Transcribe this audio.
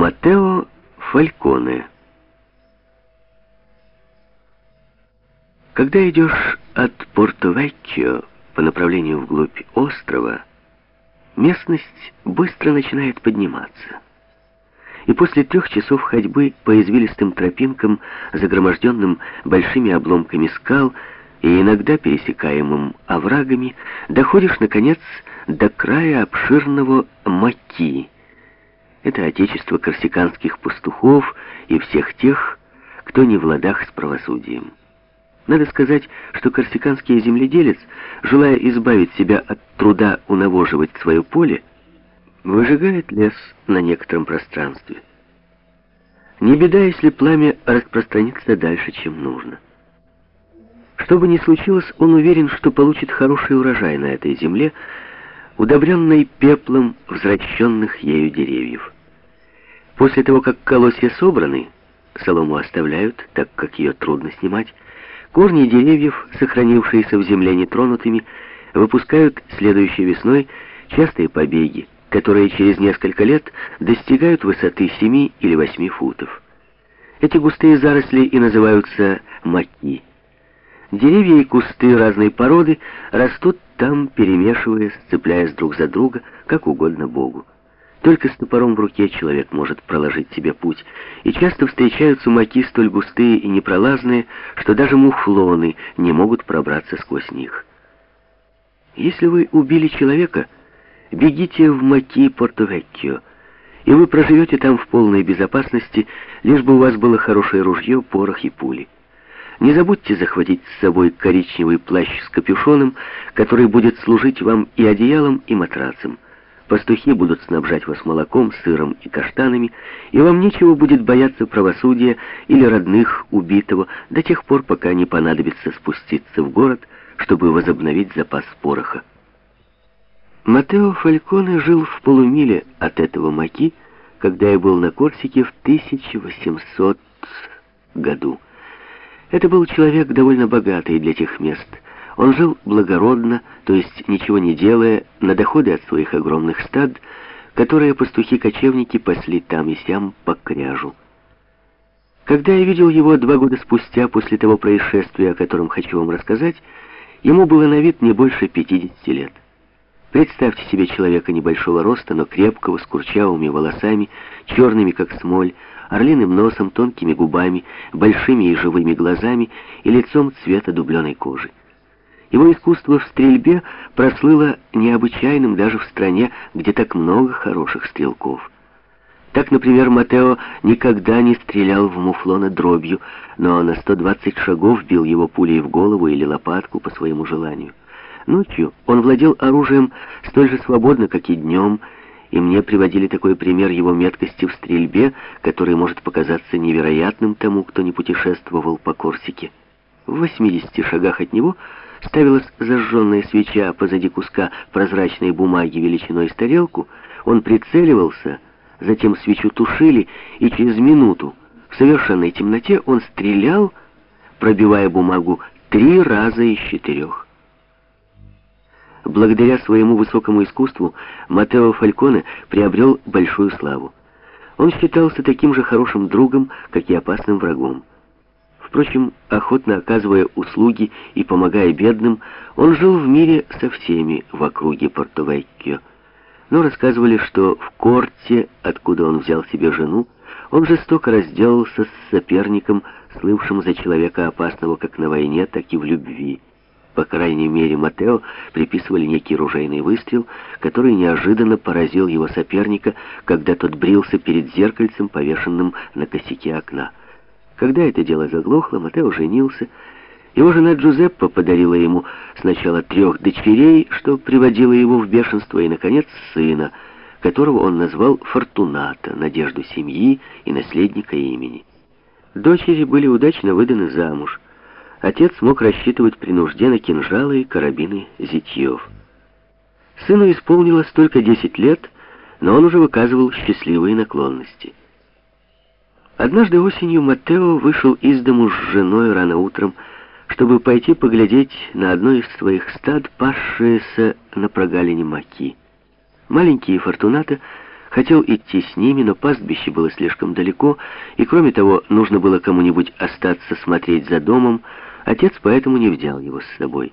Матео Фальконе Когда идешь от Порто-Веккио по направлению вглубь острова, местность быстро начинает подниматься. И после трех часов ходьбы по извилистым тропинкам, загроможденным большими обломками скал и иногда пересекаемым оврагами, доходишь, наконец, до края обширного Маки. Это отечество корсиканских пастухов и всех тех, кто не в ладах с правосудием. Надо сказать, что корсиканский земледелец, желая избавить себя от труда унавоживать свое поле, выжигает лес на некотором пространстве. Не беда, если пламя распространится дальше, чем нужно. Что бы ни случилось, он уверен, что получит хороший урожай на этой земле, удобренной пеплом взращенных ею деревьев. После того, как колосья собраны, солому оставляют, так как ее трудно снимать, корни деревьев, сохранившиеся в земле нетронутыми, выпускают следующей весной частые побеги, которые через несколько лет достигают высоты 7 или 8 футов. Эти густые заросли и называются маки. Деревья и кусты разной породы растут там, перемешиваясь, цепляясь друг за друга, как угодно Богу. Только с топором в руке человек может проложить себе путь, и часто встречаются маки столь густые и непролазные, что даже муфлоны не могут пробраться сквозь них. Если вы убили человека, бегите в маки Порто-Веккио, и вы проживете там в полной безопасности, лишь бы у вас было хорошее ружье, порох и пули. Не забудьте захватить с собой коричневый плащ с капюшоном, который будет служить вам и одеялом, и матрацем. Пастухи будут снабжать вас молоком, сыром и каштанами, и вам нечего будет бояться правосудия или родных убитого до тех пор, пока не понадобится спуститься в город, чтобы возобновить запас пороха. Матео Фальконе жил в полумиле от этого маки, когда я был на Корсике в 1800 году. Это был человек довольно богатый для тех мест. Он жил благородно, то есть ничего не делая, на доходы от своих огромных стад, которые пастухи-кочевники пасли там и сям по кряжу. Когда я видел его два года спустя, после того происшествия, о котором хочу вам рассказать, ему было на вид не больше 50 лет. Представьте себе человека небольшого роста, но крепкого, с курчавыми волосами, черными, как смоль, орлиным носом, тонкими губами, большими и живыми глазами и лицом цвета дубленой кожи. Его искусство в стрельбе прослыло необычайным даже в стране, где так много хороших стрелков. Так, например, Матео никогда не стрелял в муфлона дробью, но на 120 шагов бил его пулей в голову или лопатку по своему желанию. Ночью он владел оружием столь же свободно, как и днем, и мне приводили такой пример его меткости в стрельбе, который может показаться невероятным тому, кто не путешествовал по Корсике. В 80 шагах от него ставилась зажженная свеча позади куска прозрачной бумаги величиной с тарелку, он прицеливался, затем свечу тушили, и через минуту в совершенной темноте он стрелял, пробивая бумагу три раза из четырех. Благодаря своему высокому искусству Матео Фальконе приобрел большую славу. Он считался таким же хорошим другом, как и опасным врагом. Впрочем, охотно оказывая услуги и помогая бедным, он жил в мире со всеми в округе Порто-Веккио. Но рассказывали, что в Корте, откуда он взял себе жену, он жестоко разделался с соперником, слывшим за человека опасного как на войне, так и в любви. По крайней мере, Матео приписывали некий ружейный выстрел, который неожиданно поразил его соперника, когда тот брился перед зеркальцем, повешенным на косяке окна. Когда это дело заглохло, Матео женился. Его жена Джузеппа подарила ему сначала трех дочерей, что приводило его в бешенство, и, наконец, сына, которого он назвал Фортуната, надежду семьи и наследника имени. Дочери были удачно выданы замуж. Отец мог рассчитывать при нужде на кинжалы и карабины зятьев. Сыну исполнилось только 10 лет, но он уже выказывал счастливые наклонности. Однажды осенью Маттео вышел из дому с женой рано утром, чтобы пойти поглядеть на одно из своих стад, пасшееся на прогалине Маки. Маленькие Фортунаты Хотел идти с ними, но пастбище было слишком далеко, и кроме того, нужно было кому-нибудь остаться смотреть за домом, отец поэтому не взял его с собой.